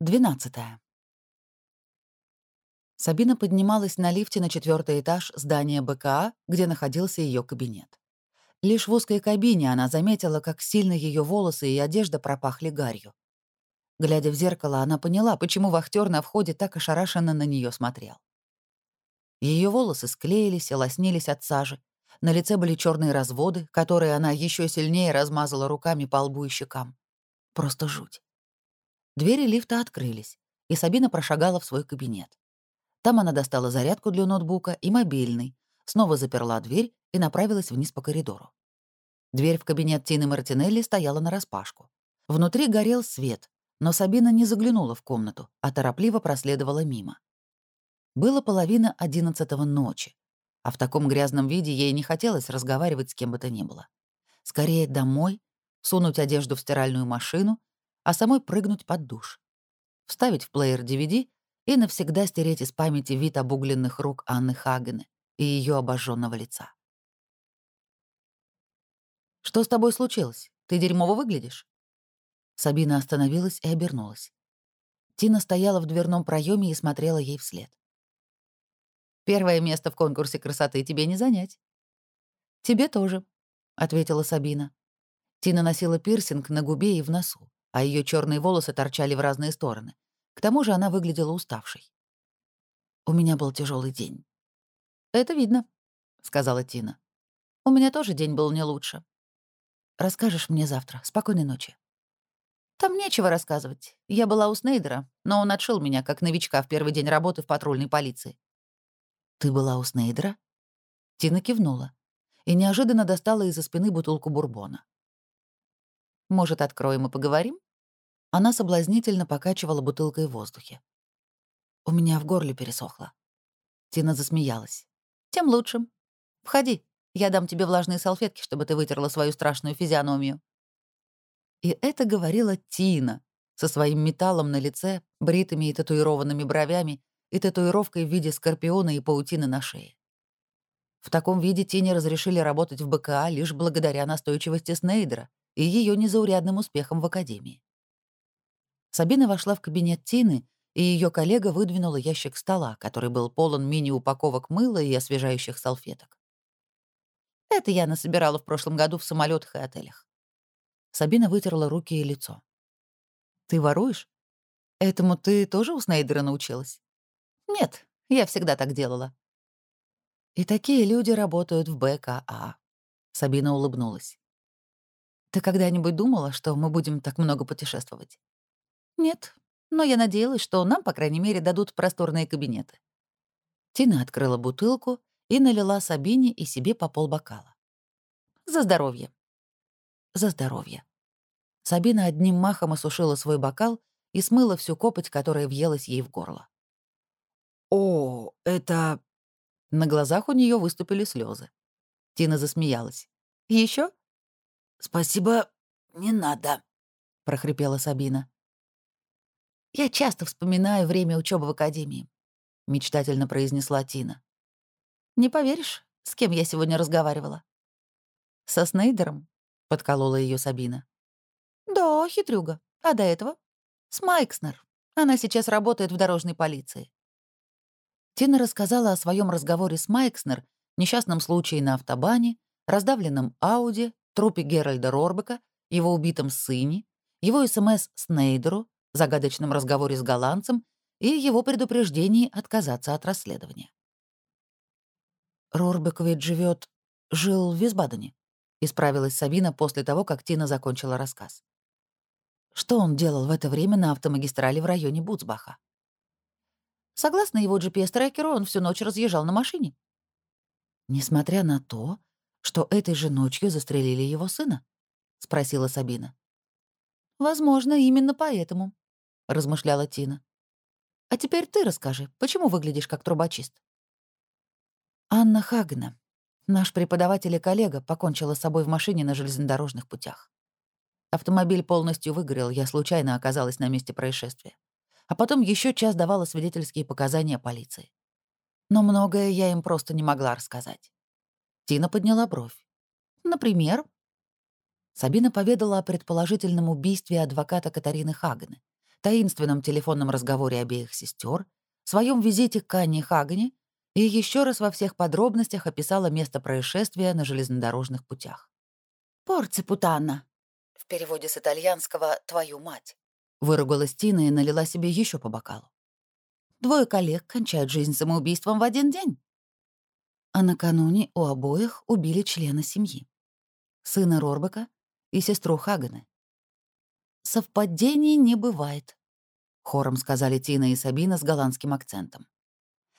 12. Сабина поднималась на лифте на четвертый этаж здания БКА, где находился ее кабинет. Лишь в узкой кабине она заметила, как сильно ее волосы и одежда пропахли гарью. Глядя в зеркало, она поняла, почему вахтер на входе так ошарашенно на нее смотрел. Ее волосы склеились и лоснились от сажи. На лице были черные разводы, которые она еще сильнее размазала руками по лбу и щекам. Просто жуть. Двери лифта открылись, и Сабина прошагала в свой кабинет. Там она достала зарядку для ноутбука и мобильный, снова заперла дверь и направилась вниз по коридору. Дверь в кабинет Тины Мартинелли стояла нараспашку. Внутри горел свет, но Сабина не заглянула в комнату, а торопливо проследовала мимо. Было половина одиннадцатого ночи, а в таком грязном виде ей не хотелось разговаривать с кем бы то ни было. Скорее домой, сунуть одежду в стиральную машину а самой прыгнуть под душ. Вставить в плеер DVD и навсегда стереть из памяти вид обугленных рук Анны Хагены и ее обожженного лица. «Что с тобой случилось? Ты дерьмово выглядишь?» Сабина остановилась и обернулась. Тина стояла в дверном проеме и смотрела ей вслед. «Первое место в конкурсе красоты тебе не занять». «Тебе тоже», — ответила Сабина. Тина носила пирсинг на губе и в носу а ее черные волосы торчали в разные стороны. К тому же она выглядела уставшей. «У меня был тяжелый день». «Это видно», — сказала Тина. «У меня тоже день был не лучше». «Расскажешь мне завтра. Спокойной ночи». «Там нечего рассказывать. Я была у Снейдера, но он отшил меня, как новичка в первый день работы в патрульной полиции». «Ты была у Снейдера?» Тина кивнула и неожиданно достала из-за спины бутылку бурбона. Может, откроем и поговорим?» Она соблазнительно покачивала бутылкой в воздухе. У меня в горле пересохло. Тина засмеялась. «Тем лучше. Входи, я дам тебе влажные салфетки, чтобы ты вытерла свою страшную физиономию». И это говорила Тина со своим металлом на лице, бритыми и татуированными бровями и татуировкой в виде скорпиона и паутины на шее. В таком виде Тине разрешили работать в БКА лишь благодаря настойчивости Снейдера, и ее незаурядным успехом в академии. Сабина вошла в кабинет Тины, и ее коллега выдвинула ящик стола, который был полон мини-упаковок мыла и освежающих салфеток. Это я насобирала в прошлом году в самолетах и отелях. Сабина вытерла руки и лицо. «Ты воруешь? Этому ты тоже у Снейдера научилась?» «Нет, я всегда так делала». «И такие люди работают в БКА», — Сабина улыбнулась. Ты когда-нибудь думала, что мы будем так много путешествовать? Нет, но я надеялась, что нам, по крайней мере, дадут просторные кабинеты. Тина открыла бутылку и налила Сабине и себе по полбокала. За здоровье. За здоровье. Сабина одним махом осушила свой бокал и смыла всю копоть, которая въелась ей в горло. «О, это...» На глазах у нее выступили слезы. Тина засмеялась. Еще? «Спасибо, не надо», — прохрипела Сабина. «Я часто вспоминаю время учебы в академии», — мечтательно произнесла Тина. «Не поверишь, с кем я сегодня разговаривала?» «Со Снейдером?» — подколола ее Сабина. «Да, хитрюга. А до этого?» «С Майкснер. Она сейчас работает в дорожной полиции». Тина рассказала о своем разговоре с Майкснер, несчастном случае на автобане, раздавленном Ауди, трупе Геральда Рорбека, его убитом сыне, его СМС Снейдеру, загадочном разговоре с голландцем и его предупреждении отказаться от расследования. «Рорбек ведь живет, жил в Висбадене», — исправилась Сабина после того, как Тина закончила рассказ. Что он делал в это время на автомагистрали в районе Буцбаха? Согласно его GPS-трекеру, он всю ночь разъезжал на машине. Несмотря на то, что этой же ночью застрелили его сына?» — спросила Сабина. «Возможно, именно поэтому», — размышляла Тина. «А теперь ты расскажи, почему выглядишь как трубочист?» Анна Хагена, наш преподаватель и коллега, покончила с собой в машине на железнодорожных путях. Автомобиль полностью выгорел, я случайно оказалась на месте происшествия. А потом еще час давала свидетельские показания полиции. Но многое я им просто не могла рассказать. Тина подняла бровь. «Например?» Сабина поведала о предположительном убийстве адвоката Катарины Хагены, таинственном телефонном разговоре обеих сестер, своем визите к Анне Хагане и еще раз во всех подробностях описала место происшествия на железнодорожных путях. «Порци путанна», в переводе с итальянского «твою мать», выругалась Тина и налила себе еще по бокалу. «Двое коллег кончают жизнь самоубийством в один день». А накануне у обоих убили члена семьи. Сына Рорбека и сестру Хагана. «Совпадений не бывает», — хором сказали Тина и Сабина с голландским акцентом.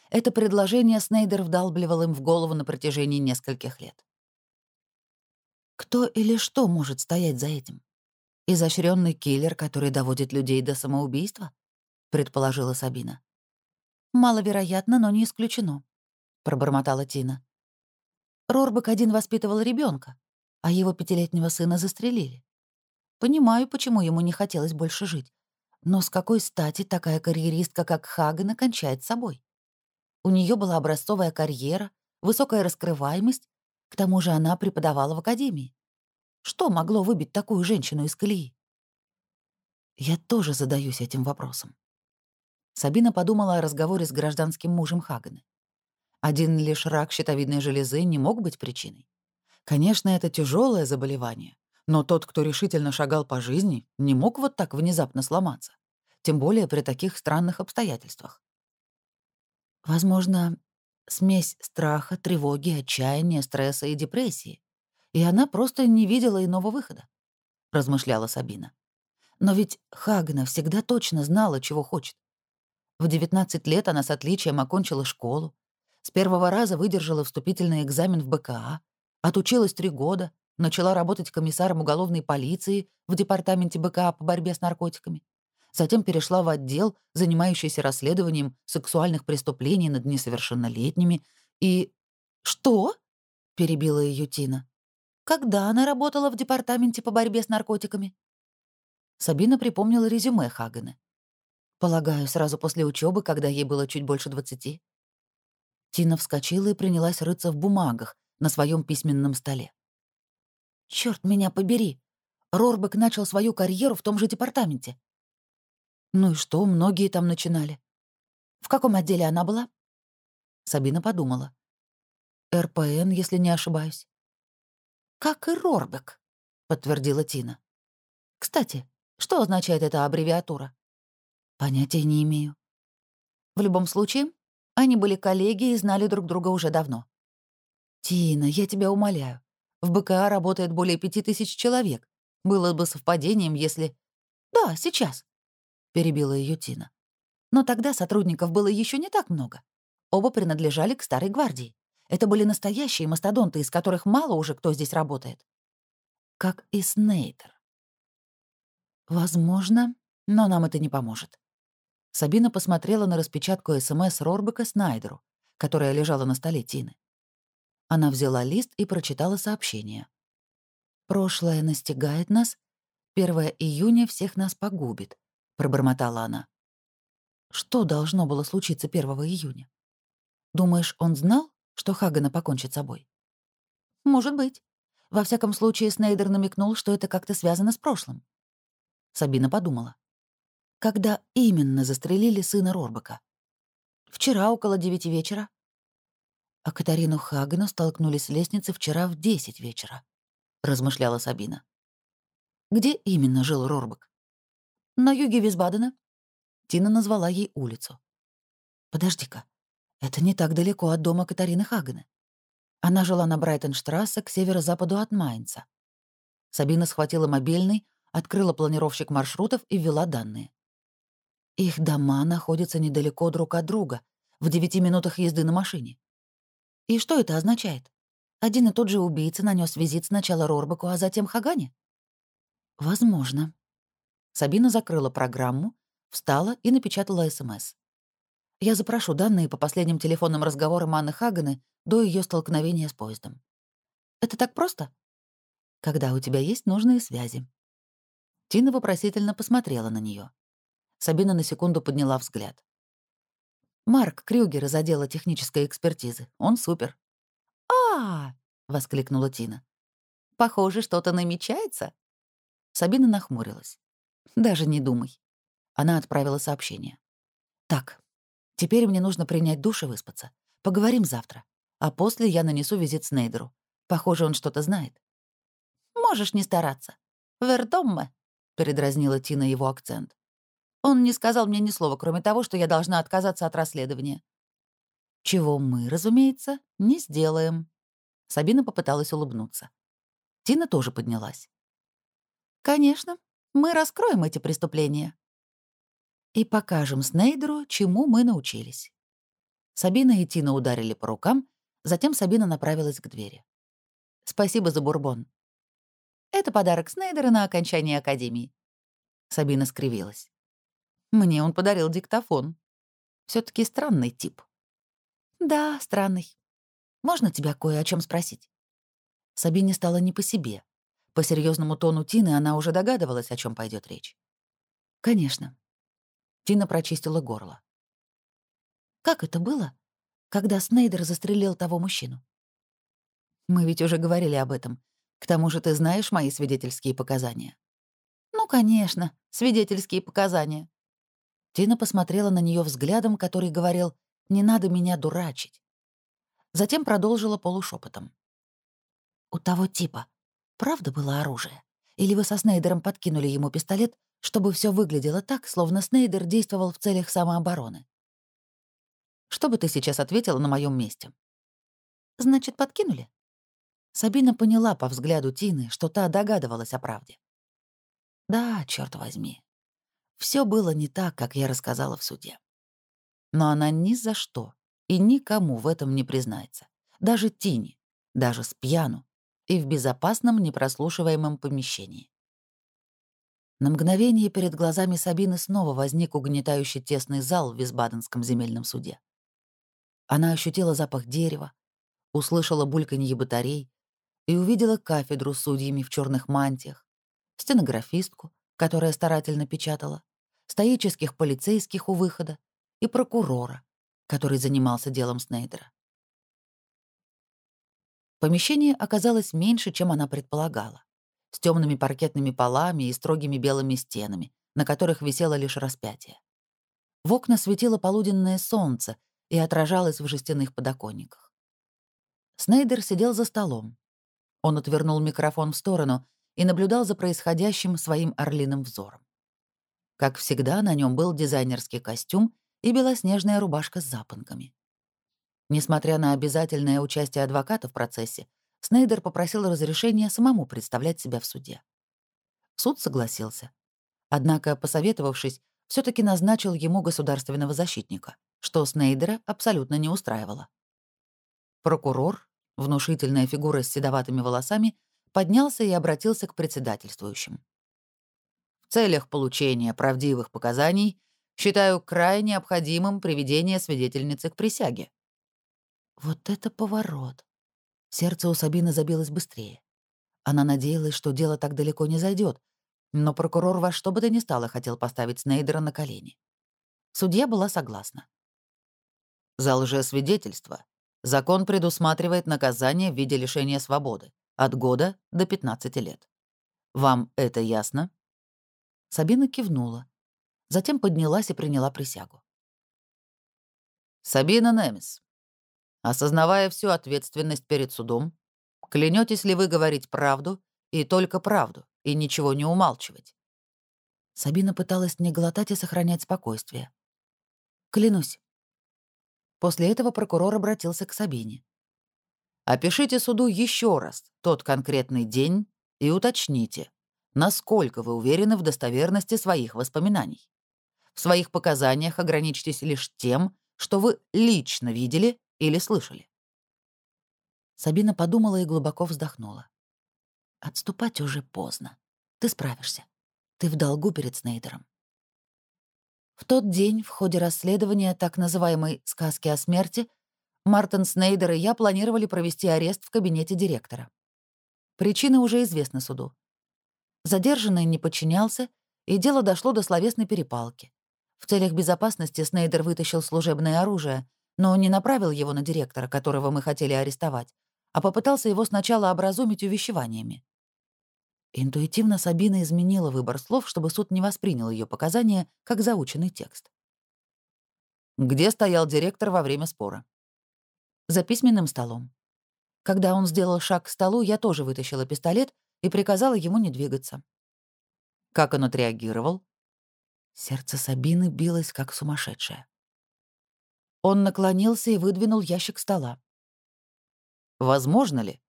Это предложение Снейдер вдалбливал им в голову на протяжении нескольких лет. Кто или что может стоять за этим? Изощренный киллер, который доводит людей до самоубийства? предположила Сабина. Маловероятно, но не исключено, пробормотала Тина. Рорбек один воспитывал ребенка, а его пятилетнего сына застрелили. Понимаю, почему ему не хотелось больше жить. Но с какой стати такая карьеристка, как Хагена, кончает собой? У нее была образцовая карьера, высокая раскрываемость, к тому же она преподавала в академии. Что могло выбить такую женщину из колеи? Я тоже задаюсь этим вопросом. Сабина подумала о разговоре с гражданским мужем Хагена. Один лишь рак щитовидной железы не мог быть причиной. Конечно, это тяжелое заболевание, но тот, кто решительно шагал по жизни, не мог вот так внезапно сломаться, тем более при таких странных обстоятельствах. Возможно, смесь страха, тревоги, отчаяния, стресса и депрессии. И она просто не видела иного выхода, — размышляла Сабина. Но ведь Хагна всегда точно знала, чего хочет. В 19 лет она с отличием окончила школу, с первого раза выдержала вступительный экзамен в БКА, отучилась три года, начала работать комиссаром уголовной полиции в департаменте БКА по борьбе с наркотиками, затем перешла в отдел, занимающийся расследованием сексуальных преступлений над несовершеннолетними, и... «Что?» — перебила ее Тина. «Когда она работала в департаменте по борьбе с наркотиками?» Сабина припомнила резюме Хагена. Полагаю, сразу после учебы, когда ей было чуть больше двадцати. Тина вскочила и принялась рыться в бумагах на своем письменном столе. Черт меня побери! Рорбек начал свою карьеру в том же департаменте. Ну и что, многие там начинали. В каком отделе она была? Сабина подумала. РПН, если не ошибаюсь. Как и Рорбек, подтвердила Тина. Кстати, что означает эта аббревиатура? Понятия не имею. В любом случае, они были коллеги и знали друг друга уже давно. «Тина, я тебя умоляю. В БКА работает более пяти тысяч человек. Было бы совпадением, если...» «Да, сейчас. — перебила ее Тина. «Но тогда сотрудников было еще не так много. Оба принадлежали к старой гвардии. Это были настоящие мастодонты, из которых мало уже кто здесь работает. Как и Снейдер. Возможно, но нам это не поможет. Сабина посмотрела на распечатку СМС Рорбека Снайдеру, которая лежала на столе Тины. Она взяла лист и прочитала сообщение. «Прошлое настигает нас, 1 июня всех нас погубит пробормотала она. Что должно было случиться 1 июня? Думаешь, он знал, что Хагана покончит с собой? Может быть. Во всяком случае, Снейдер намекнул, что это как-то связано с прошлым. Сабина подумала. Когда именно застрелили сына Рорбака? Вчера около девяти вечера. А Катарину Хагану столкнули с лестницы вчера в десять вечера, размышляла Сабина. Где именно жил Рорбак? На юге Висбадена. Тина назвала ей улицу. Подожди-ка, это не так далеко от дома Катарины Хагена. Она жила на Брайтонштрассе к северо-западу от Майнца. Сабина схватила мобильный, открыла планировщик маршрутов и ввела данные. Их дома находятся недалеко друг от друга, в девяти минутах езды на машине. И что это означает? Один и тот же убийца нанес визит сначала Рорбаку, а затем Хагане? Возможно. Сабина закрыла программу, встала и напечатала СМС. Я запрошу данные по последним телефонным разговорам Анны Хаганы до ее столкновения с поездом. Это так просто? Когда у тебя есть нужные связи. Тина вопросительно посмотрела на нее. Сабина на секунду подняла взгляд. «Марк Крюгер из отдела технической экспертизы. Он супер». «А-а-а!» воскликнула Тина. «Похоже, что-то намечается». Сабина нахмурилась. Даже не думай. Она отправила сообщение. «Так, теперь мне нужно принять душ и выспаться. Поговорим завтра. А после я нанесу визит Снейдеру. Похоже, он что-то знает». «Можешь не стараться. Вердомме», — передразнила Тина его акцент. «Он не сказал мне ни слова, кроме того, что я должна отказаться от расследования». «Чего мы, разумеется, не сделаем». Сабина попыталась улыбнуться. Тина тоже поднялась. «Конечно, мы раскроем эти преступления». «И покажем Снейдеру, чему мы научились». Сабина и Тина ударили по рукам, затем Сабина направилась к двери. «Спасибо за бурбон». «Это подарок Снейдера на окончание Академии». Сабина скривилась. «Мне он подарил диктофон. все таки странный тип». «Да, странный. Можно тебя кое о чем спросить?» Сабине стало не по себе. По серьезному тону Тины она уже догадывалась, о чем пойдет речь. «Конечно». Тина прочистила горло. «Как это было, когда Снейдер застрелил того мужчину?» «Мы ведь уже говорили об этом. К тому же ты знаешь мои свидетельские показания». «Ну, конечно, свидетельские показания». Тина посмотрела на нее взглядом, который говорил «не надо меня дурачить». Затем продолжила полушепотом. «У того типа правда было оружие? Или вы со Снейдером подкинули ему пистолет, чтобы все выглядело так, словно Снейдер действовал в целях самообороны? Что бы ты сейчас ответила на моем месте?» «Значит, подкинули?» Сабина поняла по взгляду Тины, что та догадывалась о правде. Да, черт возьми. Все было не так, как я рассказала в суде. Но она ни за что и никому в этом не признается. Даже Тине, даже с пьяну и в безопасном непрослушиваемом помещении. На мгновение перед глазами Сабины снова возник угнетающий тесный зал в Висбаденском земельном суде. Она ощутила запах дерева, услышала бульканье батарей и увидела кафедру с судьями в черных мантиях, стенографистку, которая старательно печатала, стоических полицейских у выхода и прокурора, который занимался делом Снейдера. Помещение оказалось меньше, чем она предполагала, с темными паркетными полами и строгими белыми стенами, на которых висело лишь распятие. В окна светило полуденное солнце и отражалось в жестяных подоконниках. Снейдер сидел за столом. Он отвернул микрофон в сторону и наблюдал за происходящим своим орлиным взором. Как всегда, на нем был дизайнерский костюм и белоснежная рубашка с запонками. Несмотря на обязательное участие адвоката в процессе, Снейдер попросил разрешения самому представлять себя в суде. Суд согласился. Однако, посоветовавшись, все таки назначил ему государственного защитника, что Снейдера абсолютно не устраивало. Прокурор, внушительная фигура с седоватыми волосами, поднялся и обратился к председательствующим. Целях получения правдивых показаний считаю крайне необходимым приведение свидетельницы к присяге. Вот это поворот. Сердце у Сабины забилось быстрее. Она надеялась, что дело так далеко не зайдет, но прокурор во что бы то ни стало хотел поставить Снейдера на колени. Судья была согласна. За лжесвидетельство закон предусматривает наказание в виде лишения свободы от года до 15 лет. Вам это ясно? Сабина кивнула. Затем поднялась и приняла присягу. Сабина Немес, осознавая всю ответственность перед судом, клянетесь ли вы говорить правду и только правду, и ничего не умалчивать? Сабина пыталась не глотать и сохранять спокойствие. «Клянусь». После этого прокурор обратился к Сабине. «Опишите суду еще раз тот конкретный день и уточните, насколько вы уверены в достоверности своих воспоминаний. В своих показаниях ограничьтесь лишь тем, что вы лично видели или слышали. Сабина подумала и глубоко вздохнула. «Отступать уже поздно. Ты справишься. Ты в долгу перед Снейдером». В тот день, в ходе расследования так называемой «сказки о смерти», Мартин Снейдер и я планировали провести арест в кабинете директора. Причины уже известны суду. Задержанный не подчинялся, и дело дошло до словесной перепалки. В целях безопасности Снейдер вытащил служебное оружие, но не направил его на директора, которого мы хотели арестовать, а попытался его сначала образумить увещеваниями. Интуитивно Сабина изменила выбор слов, чтобы суд не воспринял ее показания как заученный текст. Где стоял директор во время спора? За письменным столом. Когда он сделал шаг к столу, я тоже вытащила пистолет и приказала ему не двигаться. Как он отреагировал? Сердце Сабины билось, как сумасшедшее. Он наклонился и выдвинул ящик стола. Возможно ли,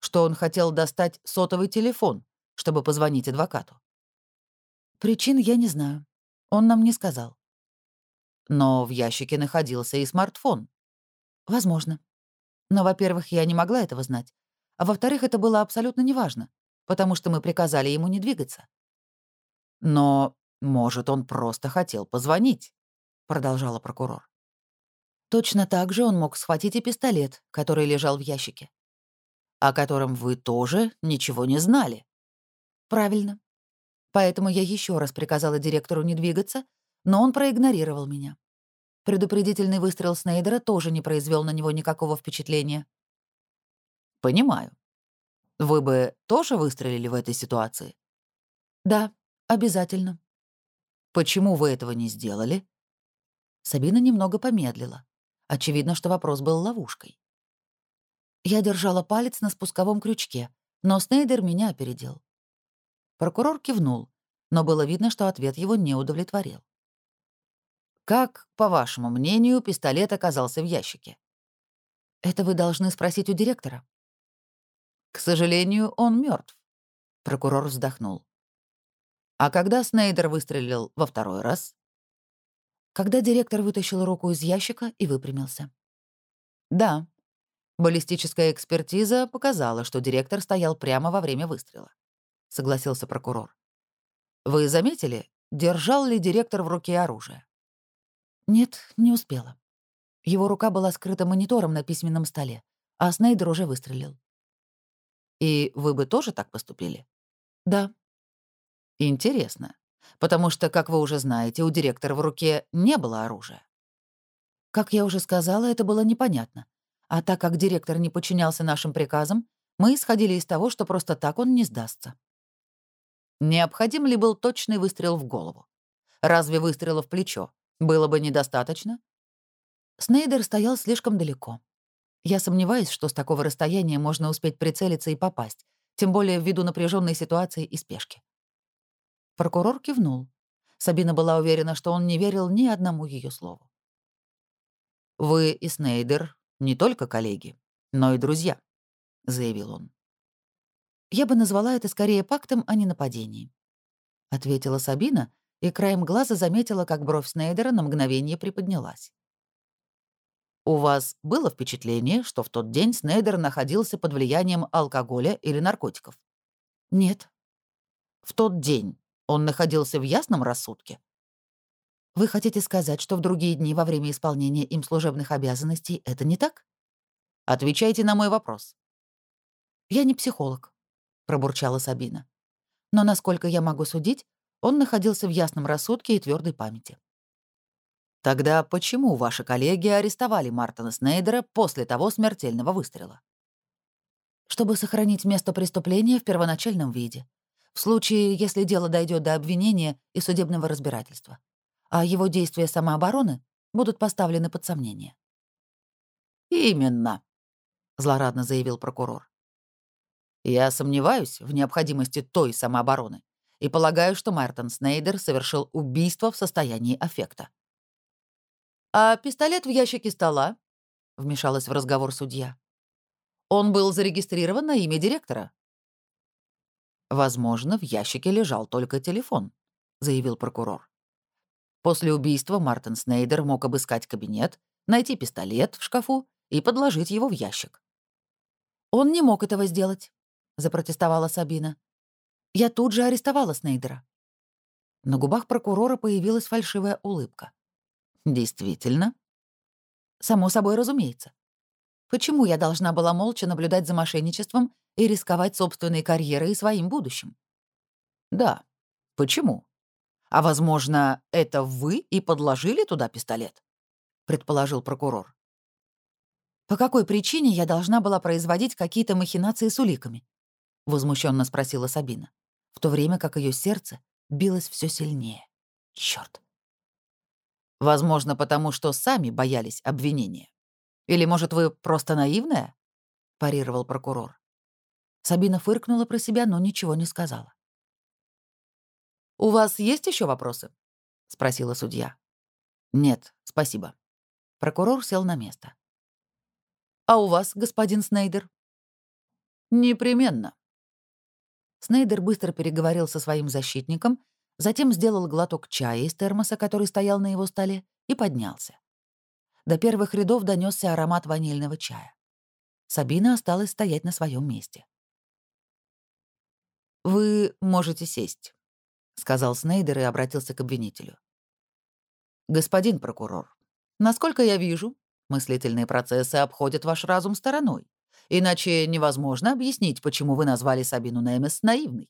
что он хотел достать сотовый телефон, чтобы позвонить адвокату? Причин я не знаю. Он нам не сказал. Но в ящике находился и смартфон. Возможно. Но, во-первых, я не могла этого знать. А во-вторых, это было абсолютно неважно, потому что мы приказали ему не двигаться. Но, может, он просто хотел позвонить, продолжала прокурор. Точно так же он мог схватить и пистолет, который лежал в ящике. О котором вы тоже ничего не знали. Правильно. Поэтому я еще раз приказала директору не двигаться, но он проигнорировал меня. Предупредительный выстрел Снейдера тоже не произвел на него никакого впечатления. Понимаю. Вы бы тоже выстрелили в этой ситуации? Да, обязательно. Почему вы этого не сделали? Сабина немного помедлила. Очевидно, что вопрос был ловушкой. Я держала палец на спусковом крючке, но Снейдер меня опередил. Прокурор кивнул, но было видно, что ответ его не удовлетворил. «Как, по вашему мнению, пистолет оказался в ящике?» «Это вы должны спросить у директора». «К сожалению, он мертв. прокурор вздохнул. «А когда Снейдер выстрелил во второй раз?» когда директор вытащил руку из ящика и выпрямился. «Да, баллистическая экспертиза показала, что директор стоял прямо во время выстрела», — согласился прокурор. «Вы заметили, держал ли директор в руке оружие?» «Нет, не успела. Его рука была скрыта монитором на письменном столе, а Снейдер уже выстрелил». «И вы бы тоже так поступили?» «Да». «Интересно потому что, как вы уже знаете, у директора в руке не было оружия. Как я уже сказала, это было непонятно. А так как директор не подчинялся нашим приказам, мы исходили из того, что просто так он не сдастся. Необходим ли был точный выстрел в голову? Разве выстрела в плечо было бы недостаточно? Снейдер стоял слишком далеко. Я сомневаюсь, что с такого расстояния можно успеть прицелиться и попасть, тем более ввиду напряженной ситуации и спешки. Прокурор кивнул. Сабина была уверена, что он не верил ни одному ее слову. «Вы и Снейдер не только коллеги, но и друзья», — заявил он. «Я бы назвала это скорее пактом, а не нападением», — ответила Сабина и краем глаза заметила, как бровь Снейдера на мгновение приподнялась. «У вас было впечатление, что в тот день Снейдер находился под влиянием алкоголя или наркотиков?» «Нет». «В тот день он находился в ясном рассудке? Вы хотите сказать, что в другие дни во время исполнения им служебных обязанностей это не так? Отвечайте на мой вопрос. Я не психолог, пробурчала Сабина. Но насколько я могу судить, он находился в ясном рассудке и твердой памяти. Тогда почему ваши коллеги арестовали Мартина Снейдера после того смертельного выстрела? Чтобы сохранить место преступления в первоначальном виде, в случае, если дело дойдет до обвинения и судебного разбирательства, а его действия самообороны будут поставлены под сомнение. «Именно», — злорадно заявил прокурор. «Я сомневаюсь в необходимости той самообороны и полагаю, что Мартин Снейдер совершил убийство в состоянии аффекта». «А пистолет в ящике стола?» — вмешалась в разговор судья. «Он был зарегистрирован на имя директора». «Возможно, в ящике лежал только телефон», — заявил прокурор. После убийства Мартин Снейдер мог обыскать кабинет, найти пистолет в шкафу и подложить его в ящик. «Он не мог этого сделать», — запротестовала Сабина. «Я тут же арестовала Снейдера». На губах прокурора появилась фальшивая улыбка. «Действительно?» «Само собой разумеется. Почему я должна была молча наблюдать за мошенничеством и рисковать собственной карьерой и своим будущим? Да. Почему? А, возможно, это вы и подложили туда пистолет? Предположил прокурор. По какой причине я должна была производить какие-то махинации с уликами? Возмущенно спросила Сабина. в то время как ее сердце билось все сильнее. Черт! Возможно, потому что сами боялись обвинения. Или, может, вы просто наивная? парировал прокурор. Сабина фыркнула про себя, но ничего не сказала. «У вас есть еще вопросы?» — спросила судья. «Нет, спасибо». Прокурор сел на место. «А у вас, господин Снейдер?» «Непременно». Снейдер быстро переговорил со своим защитником, затем сделал глоток чая из термоса, который стоял на его столе, и поднялся. До первых рядов донесся аромат ванильного чая. Сабина осталась стоять на своем месте. «Вы можете сесть», — сказал Снейдер и обратился к обвинителю. «Господин прокурор, насколько я вижу, мыслительные процессы обходят ваш разум стороной. Иначе невозможно объяснить, почему вы назвали Сабину Немес наивной».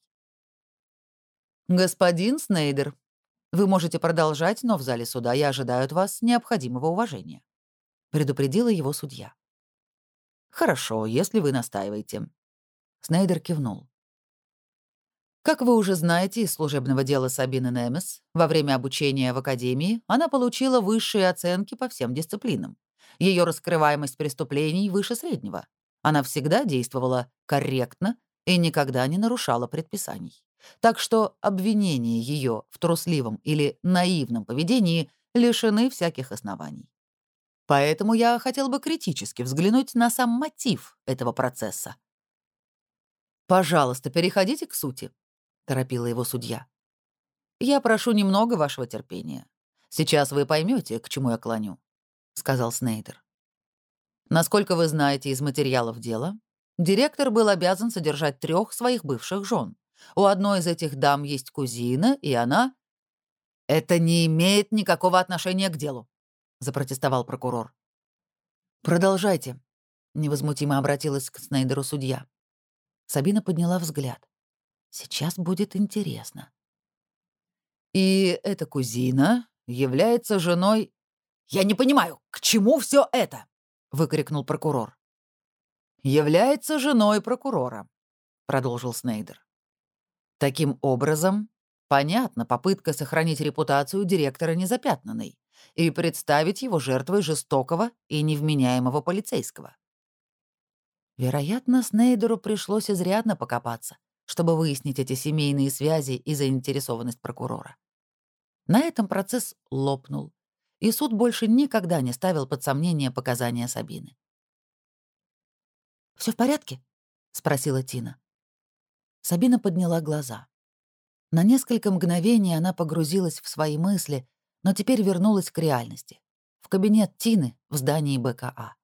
«Господин Снейдер, вы можете продолжать, но в зале суда я ожидаю от вас необходимого уважения», — предупредила его судья. «Хорошо, если вы настаиваете». Снейдер кивнул. Как вы уже знаете из служебного дела Сабины Немес, во время обучения в Академии она получила высшие оценки по всем дисциплинам. Ее раскрываемость преступлений выше среднего. Она всегда действовала корректно и никогда не нарушала предписаний. Так что обвинения ее в трусливом или наивном поведении лишены всяких оснований. Поэтому я хотел бы критически взглянуть на сам мотив этого процесса. Пожалуйста, переходите к сути, торопила его судья. Я прошу немного вашего терпения. Сейчас вы поймете, к чему я клоню, сказал Снейдер. Насколько вы знаете из материалов дела, директор был обязан содержать трех своих бывших жен. У одной из этих дам есть кузина, и она... «Это не имеет никакого отношения к делу», — запротестовал прокурор. «Продолжайте», — невозмутимо обратилась к Снейдеру судья. Сабина подняла взгляд. Сейчас будет интересно. И эта кузина является женой... «Я не понимаю, к чему все это?» — выкрикнул прокурор. «Является женой прокурора», — продолжил Снейдер. Таким образом, понятна попытка сохранить репутацию директора незапятнанной и представить его жертвой жестокого и невменяемого полицейского. Вероятно, Снейдеру пришлось изрядно покопаться, чтобы выяснить эти семейные связи и заинтересованность прокурора. На этом процесс лопнул, и суд больше никогда не ставил под сомнение показания Сабины. Все в порядке?» — спросила Тина. Сабина подняла глаза. На несколько мгновений она погрузилась в свои мысли, но теперь вернулась к реальности. В кабинет Тины в здании БКА.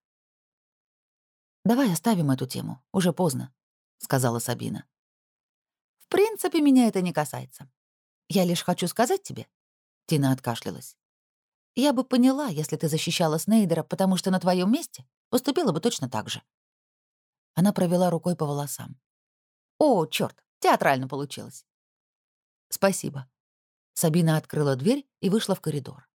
«Давай оставим эту тему, уже поздно», — сказала Сабина принципе, меня это не касается. Я лишь хочу сказать тебе...» Тина откашлялась. «Я бы поняла, если ты защищала Снейдера, потому что на твоем месте поступила бы точно так же». Она провела рукой по волосам. «О, черт, театрально получилось». «Спасибо». Сабина открыла дверь и вышла в коридор.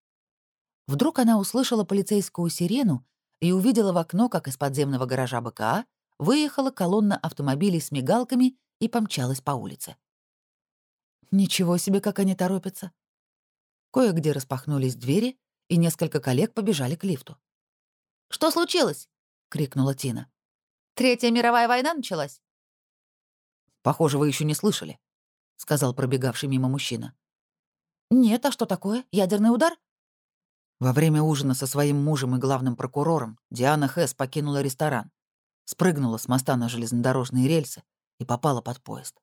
Вдруг она услышала полицейскую сирену и увидела в окно, как из подземного гаража БКА выехала колонна автомобилей с мигалками и помчалась по улице. Ничего себе, как они торопятся. Кое-где распахнулись двери, и несколько коллег побежали к лифту. «Что случилось?» — крикнула Тина. «Третья мировая война началась?» «Похоже, вы еще не слышали», — сказал пробегавший мимо мужчина. «Нет, а что такое? Ядерный удар?» Во время ужина со своим мужем и главным прокурором Диана Хэс покинула ресторан, спрыгнула с моста на железнодорожные рельсы и попала под поезд.